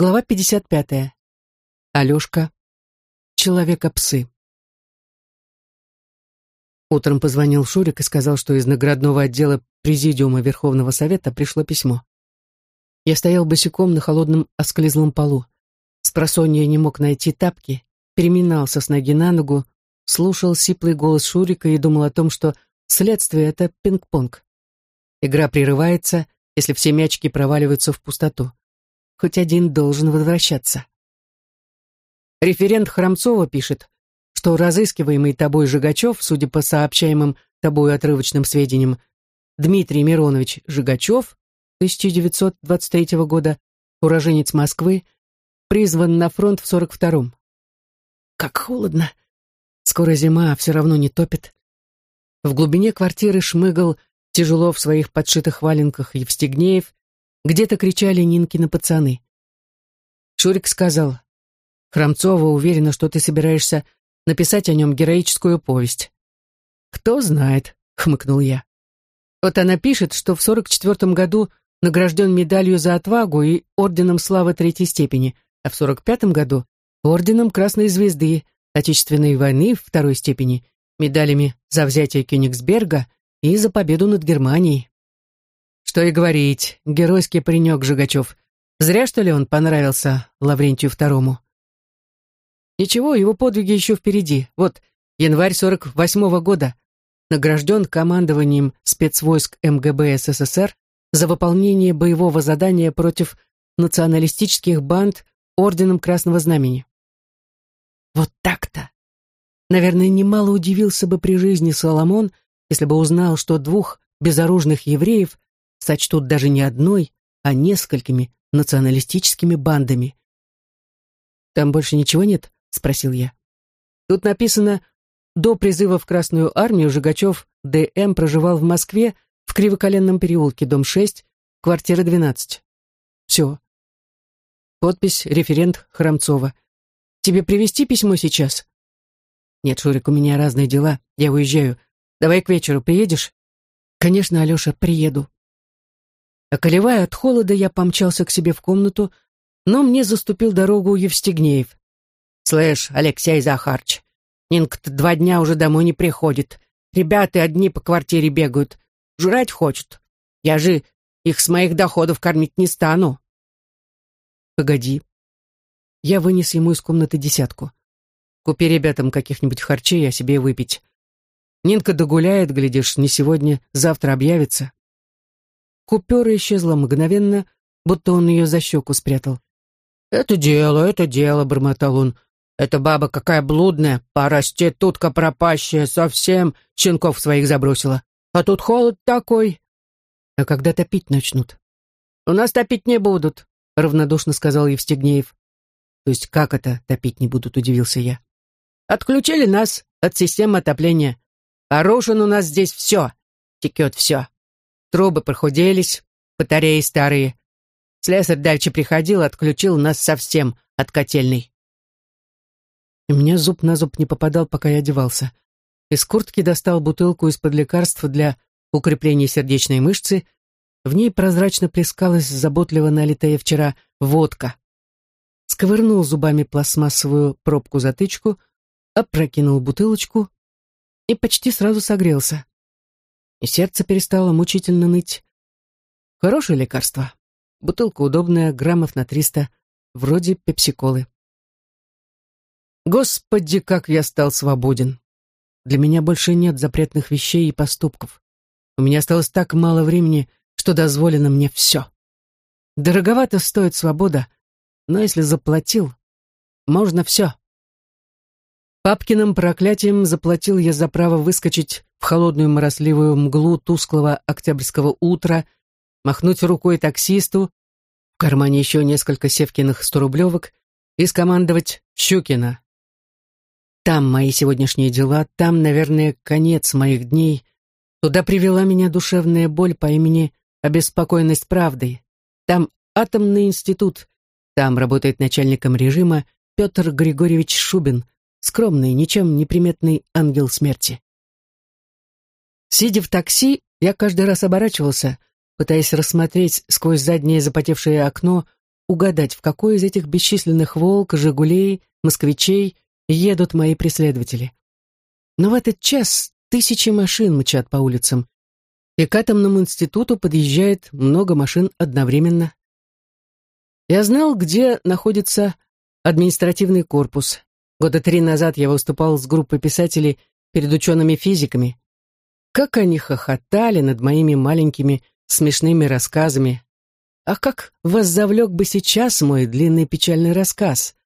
Глава 55. Алешка. Человека-псы. Утром позвонил Шурик и сказал, что из наградного отдела Президиума Верховного Совета пришло письмо. Я стоял босиком на холодном осклизлом полу. Спросонья не мог найти тапки, переминался с ноги на ногу, слушал сиплый голос Шурика и думал о том, что следствие — это пинг-понг. Игра прерывается, если все мячики проваливаются в пустоту хоть один должен возвращаться. Референт Храмцова пишет, что разыскиваемый тобой Жигачев, судя по сообщаемым тобой отрывочным сведениям, Дмитрий Миронович Жигачев, 1923 года, уроженец Москвы, призван на фронт в 42-м. Как холодно. Скоро зима, а все равно не топит. В глубине квартиры шмыгал тяжело в своих подшитых валенках Евстигнеев, где-то кричали Нинкины пацаны. Шурик сказал, «Храмцова уверена, что ты собираешься написать о нем героическую повесть». «Кто знает», — хмыкнул я. Вот она пишет, что в 44-м году награжден медалью за отвагу и орденом славы третьей степени, а в 45-м году орденом Красной Звезды Отечественной войны второй степени, медалями за взятие Кёнигсберга и за победу над Германией. Что и говорить, геройский паренек Жигачев. Зря, что ли, он понравился Лаврентию Второму. Ничего, его подвиги еще впереди. Вот, январь 48-го года. Награжден командованием спецвойск МГБ СССР за выполнение боевого задания против националистических банд Орденом Красного Знамени. Вот так-то. Наверное, немало удивился бы при жизни Соломон, если бы узнал, что двух безоружных евреев сочтут даже не одной, а несколькими националистическими бандами. «Там больше ничего нет?» — спросил я. «Тут написано, до призыва в Красную армию Жигачев Д.М. проживал в Москве в Кривоколенном переулке, дом 6, квартира 12. Все. Подпись «Референт Храмцова». Тебе привезти письмо сейчас?» «Нет, Шурик, у меня разные дела. Я уезжаю. Давай к вечеру приедешь?» «Конечно, Алеша, приеду», Околевая от холода, я помчался к себе в комнату, но мне заступил дорогу Евстигнеев. «Слышь, Алексей Захарч, Нинка-то два дня уже домой не приходит. Ребята одни по квартире бегают. Жрать хочут. Я же их с моих доходов кормить не стану». «Погоди». Я вынес ему из комнаты десятку. «Купи ребятам каких-нибудь харчей, а себе выпить. Нинка догуляет, глядишь, не сегодня, завтра объявится. Купюра исчезла мгновенно, будто он ее за щеку спрятал. «Это дело, это дело», — бормотал он. «Эта баба какая блудная, проститутка пропащая, совсем щенков своих забросила. А тут холод такой». «А когда топить начнут?» «У нас топить не будут», — равнодушно сказал Евстигнеев. «То есть как это топить не будут?» — удивился я. «Отключили нас от системы отопления. Оружен у нас здесь все, текет все. Трубы прохуделись, батареи старые. Слесарь дальше приходил, отключил нас совсем от котельной. И мне зуб на зуб не попадал, пока я одевался. Из куртки достал бутылку из-под лекарства для укрепления сердечной мышцы. В ней прозрачно плескалась заботливо налитая вчера водка. Сковырнул зубами пластмассовую пробку-затычку, опрокинул бутылочку и почти сразу согрелся и сердце перестало мучительно ныть. Хорошее лекарство. Бутылка удобная, граммов на триста, вроде пепсиколы. Господи, как я стал свободен. Для меня больше нет запретных вещей и поступков. У меня осталось так мало времени, что дозволено мне все. Дороговато стоит свобода, но если заплатил, можно все. Папкиным проклятием заплатил я за право выскочить в холодную моросливую мглу тусклого октябрьского утра, махнуть рукой таксисту, в кармане еще несколько севкиных сторублевок и скомандовать «Щукина». Там мои сегодняшние дела, там, наверное, конец моих дней. Туда привела меня душевная боль по имени «Обеспокоенность правдой». Там атомный институт, там работает начальником режима Петр Григорьевич Шубин — скромный, ничем не приметный ангел смерти. Сидя в такси, я каждый раз оборачивался, пытаясь рассмотреть сквозь заднее запотевшее окно угадать, в какой из этих бесчисленных «Волк», «Жигулей», «Москвичей» едут мои преследователи. Но в этот час тысячи машин мчат по улицам, и к атомному институту подъезжает много машин одновременно. Я знал, где находится административный корпус. Года три назад я выступал с группой писателей перед учеными-физиками. Как они хохотали над моими маленькими смешными рассказами. А как вас завлек бы сейчас мой длинный печальный рассказ?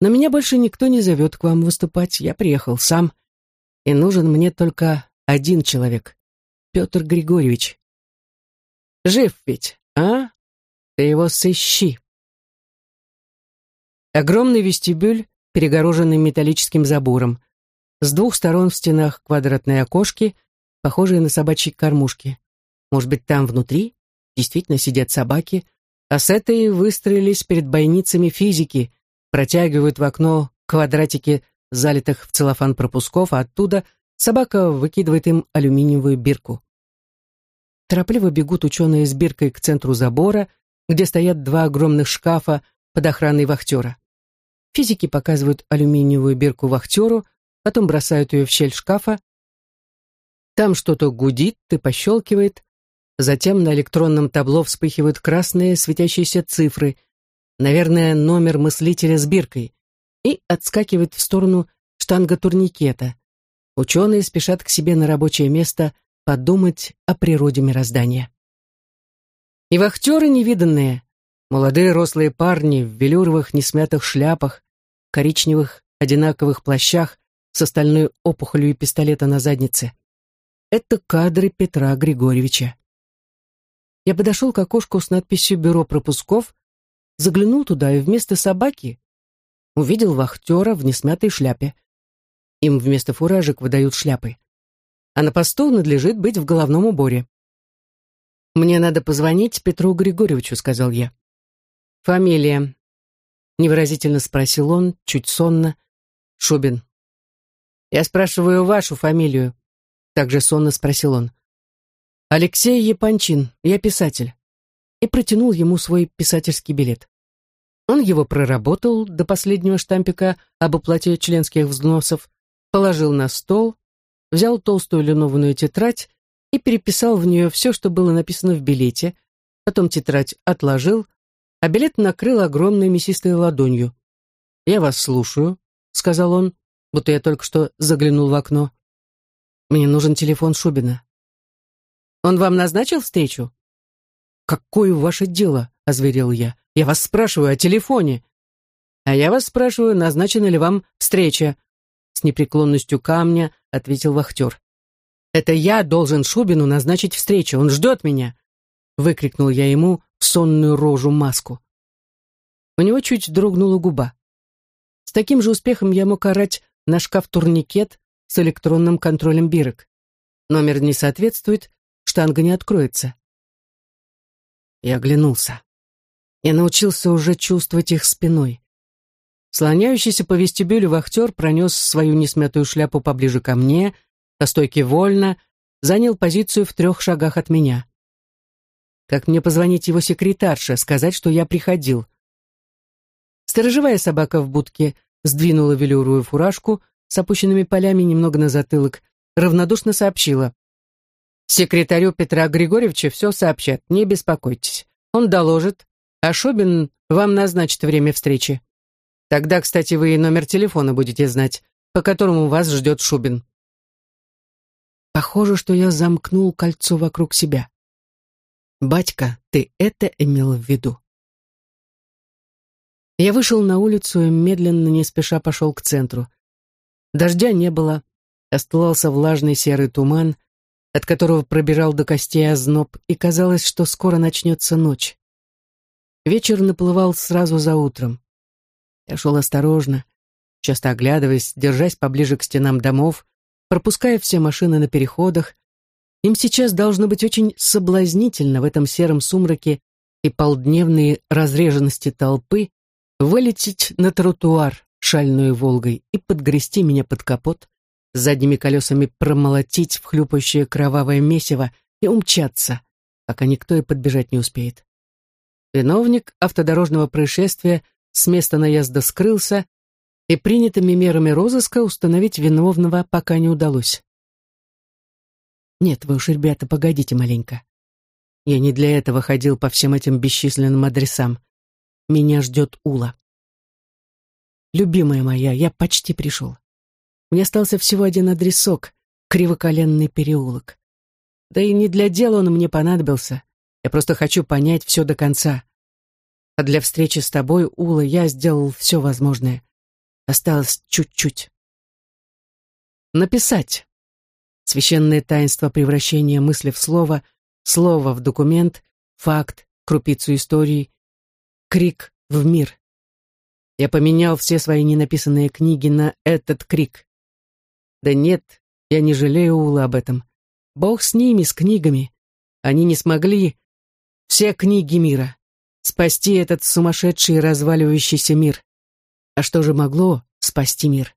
Но меня больше никто не зовет к вам выступать, я приехал сам. И нужен мне только один человек. Петр Григорьевич. Жив ведь, а? Ты его сыщи. Огромный вестибюль, перегороженный металлическим забором. С двух сторон в стенах квадратные окошки, похожие на собачьи кормушки. Может быть, там внутри действительно сидят собаки, а с этой выстроились перед бойницами физики, протягивают в окно квадратики залитых в целлофан пропусков, а оттуда Собака выкидывает им алюминиевую бирку. Торопливо бегут ученые с биркой к центру забора, где стоят два огромных шкафа под охраной вахтера. Физики показывают алюминиевую бирку вахтеру, потом бросают ее в щель шкафа. Там что-то гудит и пощелкивает. Затем на электронном табло вспыхивают красные светящиеся цифры, наверное, номер мыслителя с биркой, и отскакивает в сторону штанга турникета. Ученые спешат к себе на рабочее место подумать о природе мироздания. И вахтеры невиданные, молодые рослые парни в велюровых несмятых шляпах, коричневых одинаковых плащах с остальной опухолью пистолета на заднице. Это кадры Петра Григорьевича. Я подошел к окошку с надписью «Бюро пропусков», заглянул туда и вместо собаки увидел вахтера в несмятой шляпе. Им вместо фуражек выдают шляпы. А на посту надлежит быть в головном уборе. «Мне надо позвонить Петру Григорьевичу», — сказал я. «Фамилия?» — невыразительно спросил он, чуть сонно. «Шубин». «Я спрашиваю вашу фамилию», — также сонно спросил он. «Алексей Япончин, я писатель». И протянул ему свой писательский билет. Он его проработал до последнего штампика об уплате членских взносов, положил на стол, взял толстую линованную тетрадь и переписал в нее все, что было написано в билете, потом тетрадь отложил, а билет накрыл огромной мясистой ладонью. «Я вас слушаю», — сказал он, будто я только что заглянул в окно. «Мне нужен телефон Шубина». «Он вам назначил встречу?» «Какое ваше дело?» — озверел я. «Я вас спрашиваю о телефоне». «А я вас спрашиваю, назначена ли вам встреча», с непреклонностью камня ответил вахтер. «Это я должен Шубину назначить встречу, он ждет меня!» Выкрикнул я ему сонную рожу маску. У него чуть дрогнула губа. С таким же успехом я мог орать на шкаф-турникет с электронным контролем бирок. Номер не соответствует, штанга не откроется. Я оглянулся. Я научился уже чувствовать их спиной. Слоняющийся по вестибюлю вахтер пронес свою несмятую шляпу поближе ко мне, по стойке вольно, занял позицию в трех шагах от меня. Как мне позвонить его секретарше, сказать, что я приходил? Сторожевая собака в будке сдвинула велюровую фуражку с опущенными полями немного на затылок, равнодушно сообщила. Секретарю Петра Григорьевича все сообщат, не беспокойтесь. Он доложит, а Шубин вам назначит время встречи. Тогда, кстати, вы и номер телефона будете знать, по которому вас ждет Шубин. Похоже, что я замкнул кольцо вокруг себя. Батька, ты это имел в виду? Я вышел на улицу и медленно, не спеша пошел к центру. Дождя не было, оставался влажный серый туман, от которого пробежал до костей озноб, и казалось, что скоро начнется ночь. Вечер наплывал сразу за утром. Я шел осторожно, часто оглядываясь, держась поближе к стенам домов, пропуская все машины на переходах. Им сейчас должно быть очень соблазнительно в этом сером сумраке и полдневной разреженности толпы вылететь на тротуар шальной «Волгой» и подгрести меня под капот, задними колесами промолотить в хлюпающее кровавое месиво и умчаться, пока никто и подбежать не успеет. Виновник автодорожного происшествия с места наезда скрылся, и принятыми мерами розыска установить виновного пока не удалось. Нет, вы уж, ребята, погодите маленько. Я не для этого ходил по всем этим бесчисленным адресам. Меня ждет Ула. Любимая моя, я почти пришел. Мне остался всего один адресок — Кривоколенный переулок. Да и не для дела он мне понадобился. Я просто хочу понять все до конца. А для встречи с тобой, Ула, я сделал все возможное. Осталось чуть-чуть. Написать. Священное таинство превращения мысли в слово, слово в документ, факт, крупицу истории, крик в мир. Я поменял все свои ненаписанные книги на этот крик. Да нет, я не жалею Ула об этом. Бог с ними, с книгами. Они не смогли все книги мира спасти этот сумасшедший разваливающийся мир. А что же могло спасти мир?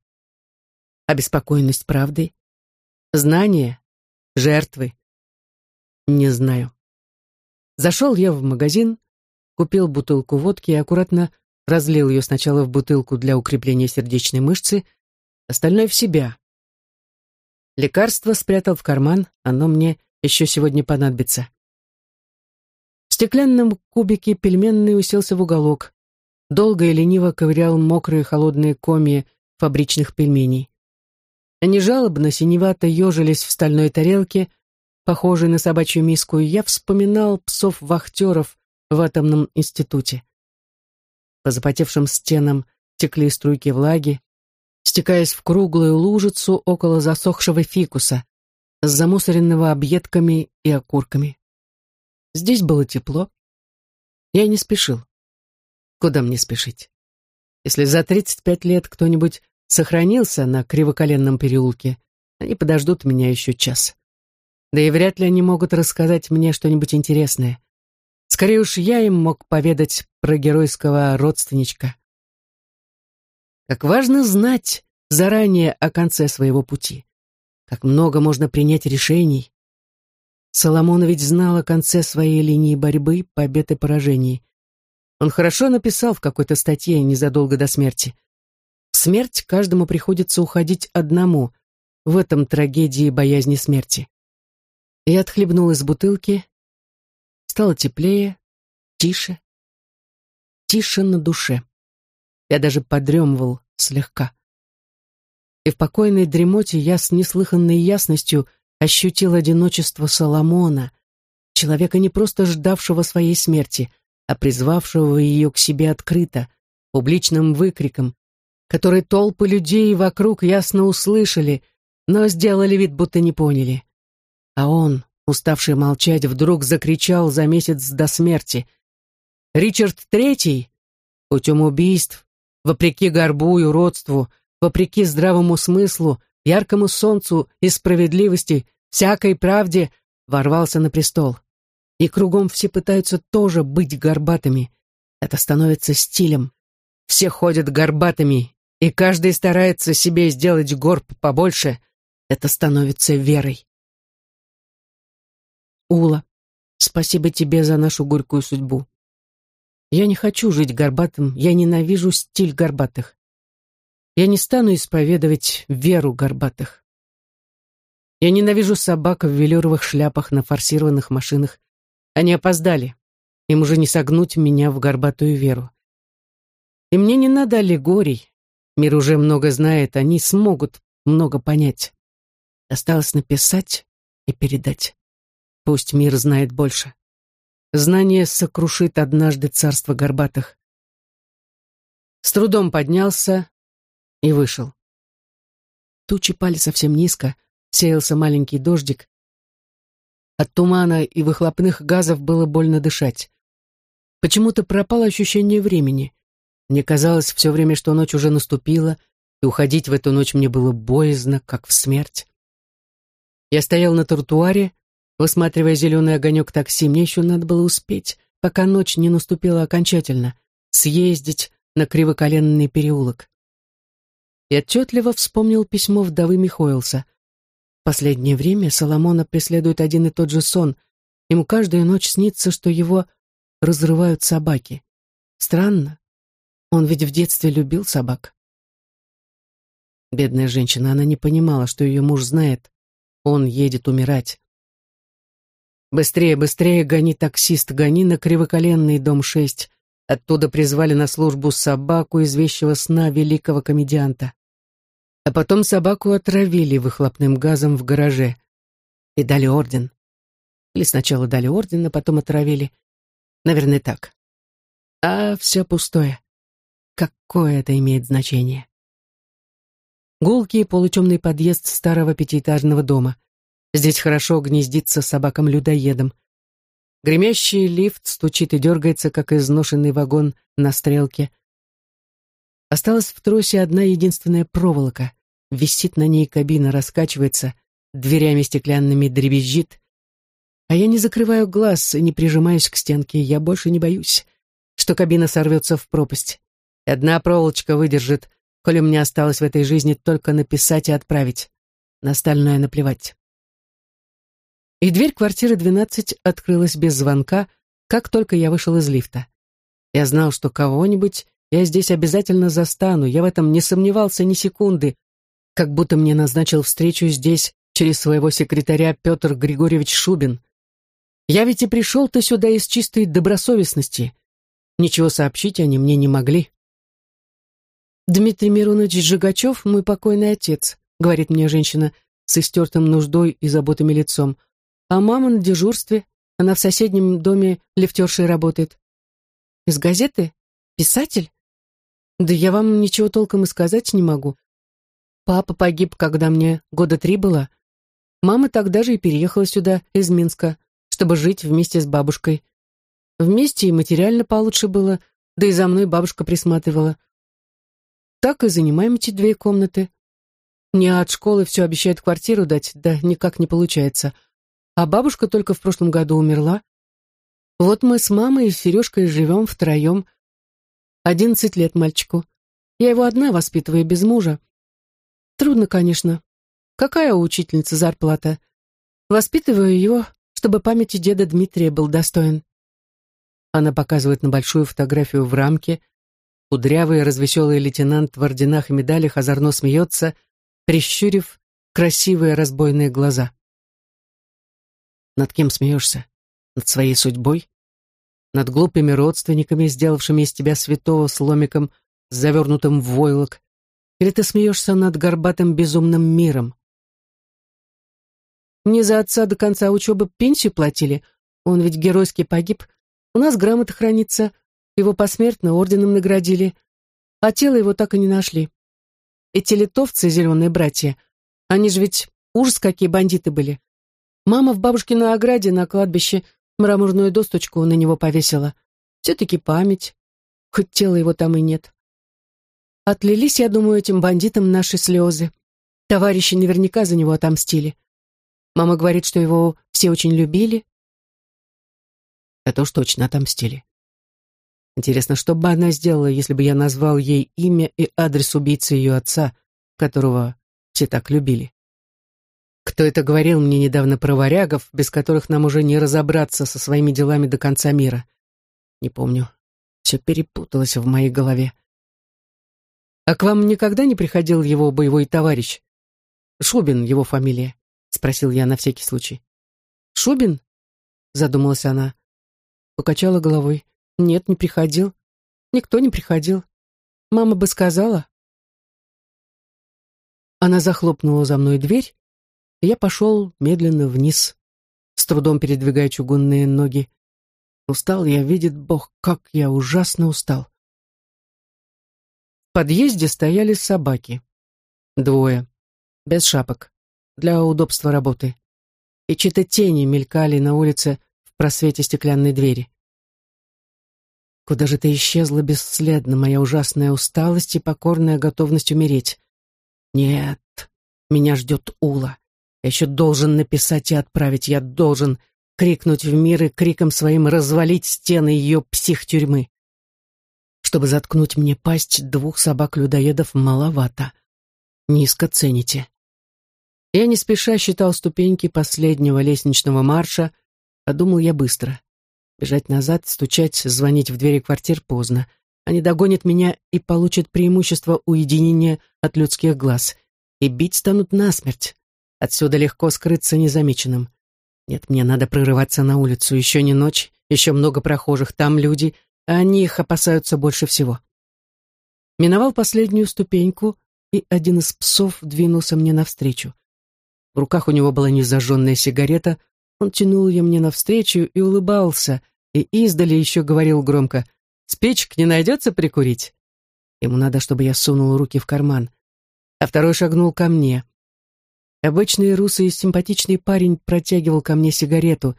Обеспокоенность правдой? Знание? Жертвы? Не знаю. Зашел я в магазин, купил бутылку водки и аккуратно разлил ее сначала в бутылку для укрепления сердечной мышцы, остальное в себя. Лекарство спрятал в карман, оно мне еще сегодня понадобится. В стеклянном кубике пельменный уселся в уголок, долго и лениво ковырял мокрые холодные комья фабричных пельменей. Они жалобно синевато ежились в стальной тарелке, похожей на собачью миску, и я вспоминал псов-вахтеров в атомном институте. По запотевшим стенам текли струйки влаги, стекаясь в круглую лужицу около засохшего фикуса, замусоренного объедками и окурками. Здесь было тепло. Я не спешил. Куда мне спешить? Если за 35 лет кто-нибудь сохранился на Кривоколенном переулке, они подождут меня еще час. Да и вряд ли они могут рассказать мне что-нибудь интересное. Скорее уж я им мог поведать про геройского родственничка. Как важно знать заранее о конце своего пути. Как много можно принять решений. Соломон ведь знал о конце своей линии борьбы, побед и поражений. Он хорошо написал в какой-то статье незадолго до смерти. Смерть каждому приходится уходить одному. В этом трагедии боязни смерти. Я отхлебнул из бутылки. Стало теплее, тише. Тише на душе. Я даже подремывал слегка. И в покойной дремоте я с неслыханной ясностью ощутил одиночество Соломона, человека не просто ждавшего своей смерти, а призвавшего ее к себе открыто, публичным выкриком, который толпы людей вокруг ясно услышали, но сделали вид, будто не поняли. А он, уставший молчать, вдруг закричал за месяц до смерти. Ричард Третий, путем убийств, вопреки горбу и уродству, вопреки здравому смыслу, яркому солнцу и справедливости, всякой правде, ворвался на престол. И кругом все пытаются тоже быть горбатыми. Это становится стилем. Все ходят горбатыми, и каждый старается себе сделать горб побольше. Это становится верой. Ула, спасибо тебе за нашу горькую судьбу. Я не хочу жить горбатым, я ненавижу стиль горбатых. Я не стану исповедовать веру горбатых. Я ненавижу собак в велюровых шляпах на форсированных машинах. Они опоздали. Им уже не согнуть меня в горбатую веру. И мне не надо аллегорий. Мир уже много знает, они смогут много понять. Осталось написать и передать. Пусть мир знает больше. Знание сокрушит однажды царство горбатых. С трудом поднялся и вышел. Тучи пали совсем низко, сеялся маленький дождик, от тумана и выхлопных газов было больно дышать. Почему-то пропало ощущение времени. Мне казалось все время, что ночь уже наступила, и уходить в эту ночь мне было боязно, как в смерть. Я стоял на тротуаре, высматривая зеленый огонек такси. Мне еще надо было успеть, пока ночь не наступила окончательно, съездить на кривоколенный переулок. И отчетливо вспомнил письмо вдовы Михоэлса последнее время Соломона преследует один и тот же сон. Ему каждую ночь снится, что его разрывают собаки. Странно. Он ведь в детстве любил собак. Бедная женщина, она не понимала, что ее муж знает. Он едет умирать. «Быстрее, быстрее, гони, таксист, гони на кривоколенный дом 6. Оттуда призвали на службу собаку из вещего сна великого комедианта. А потом собаку отравили выхлопным газом в гараже. И дали орден. Или сначала дали орден, а потом отравили. Наверное, так. А все пустое. Какое это имеет значение? Гулкий полутемный подъезд старого пятиэтажного дома. Здесь хорошо гнездится собакам-людоедам. Гремящий лифт стучит и дергается, как изношенный вагон на стрелке. Осталась в тросе одна единственная проволока. Висит на ней кабина, раскачивается, дверями стеклянными дребезжит. А я не закрываю глаз и не прижимаюсь к стенке. Я больше не боюсь, что кабина сорвется в пропасть. Одна проволочка выдержит, коли мне осталось в этой жизни только написать и отправить. На остальное наплевать и дверь квартиры 12 открылась без звонка, как только я вышел из лифта. Я знал, что кого-нибудь я здесь обязательно застану, я в этом не сомневался ни секунды, как будто мне назначил встречу здесь через своего секретаря Петр Григорьевич Шубин. Я ведь и пришел-то сюда из чистой добросовестности. Ничего сообщить они мне не могли. «Дмитрий Миронович Жигачев, мой покойный отец», — говорит мне женщина с истертым нуждой и заботами лицом а мама на дежурстве. Она в соседнем доме лифтершей работает. Из газеты? Писатель? Да я вам ничего толком и сказать не могу. Папа погиб, когда мне года три было. Мама тогда же и переехала сюда, из Минска, чтобы жить вместе с бабушкой. Вместе и материально получше было, да и за мной бабушка присматривала. Так и занимаем эти две комнаты. Мне от школы все обещают квартиру дать, да никак не получается а бабушка только в прошлом году умерла. Вот мы с мамой и Сережкой живем втроем. Одиннадцать лет мальчику. Я его одна воспитываю без мужа. Трудно, конечно. Какая у учительницы зарплата? Воспитываю его, чтобы памяти деда Дмитрия был достоин. Она показывает на большую фотографию в рамке. Кудрявый развеселый лейтенант в орденах и медалях озорно смеется, прищурив красивые разбойные глаза. Над кем смеешься? Над своей судьбой? Над глупыми родственниками, сделавшими из тебя святого с ломиком, завернутым в войлок? Или ты смеешься над горбатым безумным миром? Мне за отца до конца учебы пенсию платили. Он ведь геройски погиб. У нас грамота хранится. Его посмертно орденом наградили. А тело его так и не нашли. Эти литовцы, зеленые братья, они же ведь ужас какие бандиты были. Мама в бабушкиной ограде на кладбище мраморную досточку на него повесила. Все-таки память, хоть тела его там и нет. Отлились, я думаю, этим бандитам наши слезы. Товарищи наверняка за него отомстили. Мама говорит, что его все очень любили. Это уж точно отомстили. Интересно, что бы она сделала, если бы я назвал ей имя и адрес убийцы ее отца, которого все так любили? Кто это говорил мне недавно про варягов, без которых нам уже не разобраться со своими делами до конца мира? Не помню. Все перепуталось в моей голове. «А к вам никогда не приходил его боевой товарищ? Шубин его фамилия?» — спросил я на всякий случай. «Шубин?» — задумалась она. Покачала головой. «Нет, не приходил. Никто не приходил. Мама бы сказала». Она захлопнула за мной дверь я пошел медленно вниз, с трудом передвигая чугунные ноги. Устал я, видит Бог, как я ужасно устал. В подъезде стояли собаки. Двое, без шапок, для удобства работы. И чьи-то тени мелькали на улице в просвете стеклянной двери. Куда же ты исчезла бесследно, моя ужасная усталость и покорная готовность умереть? Нет, меня ждет Ула. Я еще должен написать и отправить, я должен крикнуть в мир и криком своим развалить стены ее психтюрьмы. Чтобы заткнуть мне пасть, двух собак-людоедов маловато. Низко цените. Я не спеша считал ступеньки последнего лестничного марша, а думал я быстро. Бежать назад, стучать, звонить в двери квартир поздно. Они догонят меня и получат преимущество уединения от людских глаз. И бить станут насмерть. Отсюда легко скрыться незамеченным. Нет, мне надо прорываться на улицу. Еще не ночь, еще много прохожих, там люди, а они их опасаются больше всего. Миновал последнюю ступеньку, и один из псов двинулся мне навстречу. В руках у него была незажженная сигарета, он тянул ее мне навстречу и улыбался, и издали еще говорил громко «Спичек не найдется прикурить?» Ему надо, чтобы я сунул руки в карман. А второй шагнул ко мне. Обычный русый симпатичный парень протягивал ко мне сигарету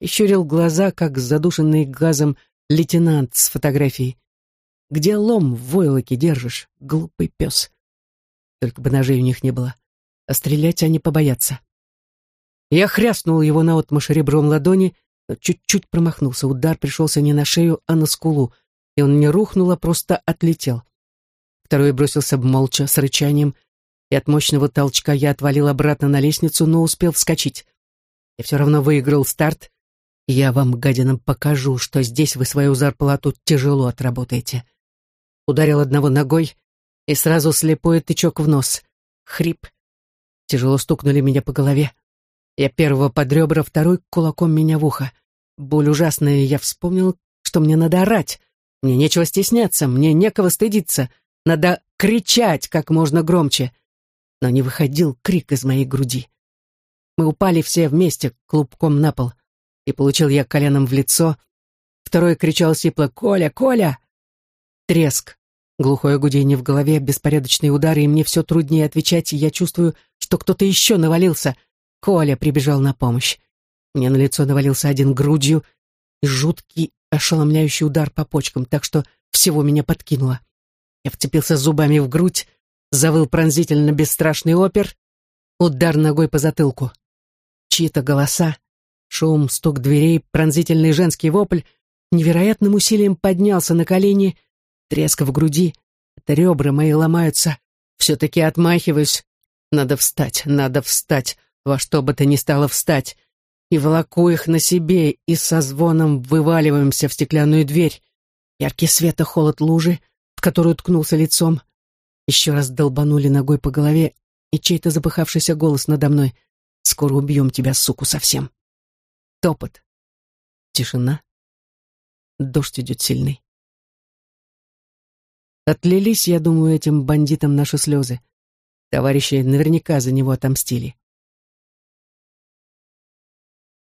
и щурил глаза, как задушенный газом лейтенант с фотографией. «Где лом в войлоке держишь, глупый пес?» Только бы ножей у них не было. А стрелять они побоятся. Я хряснул его наотмашь ребром ладони, но чуть-чуть промахнулся. Удар пришелся не на шею, а на скулу, и он не рухнул, а просто отлетел. Второй бросился молча, с рычанием, и от мощного толчка я отвалил обратно на лестницу, но успел вскочить. Я все равно выиграл старт, я вам, гадинам, покажу, что здесь вы свою зарплату тяжело отработаете. Ударил одного ногой, и сразу слепой тычок в нос. Хрип. Тяжело стукнули меня по голове. Я первого под ребра, второй кулаком меня в ухо. Боль ужасная, я вспомнил, что мне надо орать. Мне нечего стесняться, мне некого стыдиться. Надо кричать как можно громче. Но не выходил крик из моей груди. Мы упали все вместе, клубком на пол. И получил я коленом в лицо. Второй кричал сипло «Коля! Коля!» Треск. Глухое гудение в голове, беспорядочные удары, и мне все труднее отвечать, и я чувствую, что кто-то еще навалился. Коля прибежал на помощь. Мне на лицо навалился один грудью, и жуткий, ошеломляющий удар по почкам, так что всего меня подкинуло. Я вцепился зубами в грудь, завыл пронзительно бесстрашный опер, удар ногой по затылку. Чьи-то голоса, шум, стук дверей, пронзительный женский вопль невероятным усилием поднялся на колени Треск в груди. Это ребра мои ломаются. Все-таки отмахиваюсь. Надо встать, надо встать. Во что бы то ни стало встать. И волоку их на себе, и со звоном вываливаемся в стеклянную дверь. Яркий свет и холод лужи, в которую ткнулся лицом. Еще раз долбанули ногой по голове, и чей-то запыхавшийся голос надо мной. «Скоро убьем тебя, суку, совсем». Топот. Тишина. Дождь идет сильный. Отлились, я думаю, этим бандитам наши слезы. Товарищи наверняка за него отомстили.